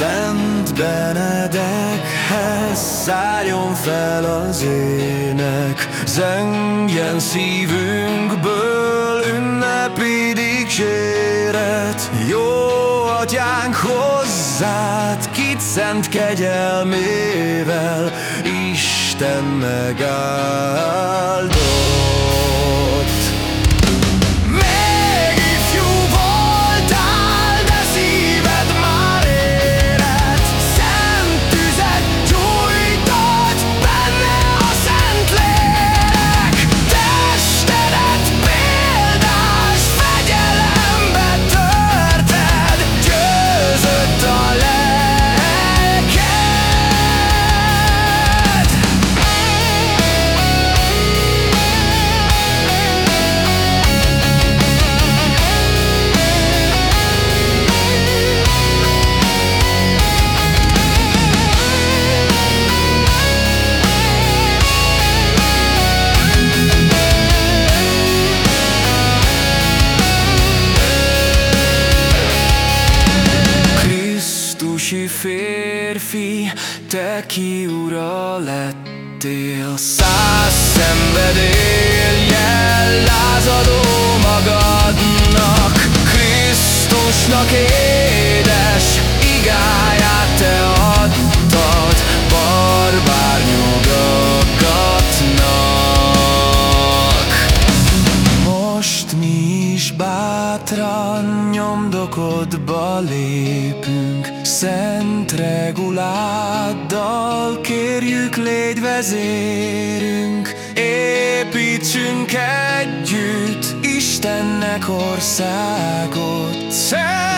Szent Benedekhez szálljon fel az ének. Zengjen szívünkből ünnepi dicséret. Jó atyánk hozzád, kit szent kegyelmével Isten megáldott Krisztusi férfi, te ki ura lettél. Száz szenvedéllyel lázadó magadnak. Krisztusnak édes igáját is bátran nyomdokodba lépünk. Szent reguláddal kérjük légy vezérünk. Építsünk együtt Istennek országot. Szent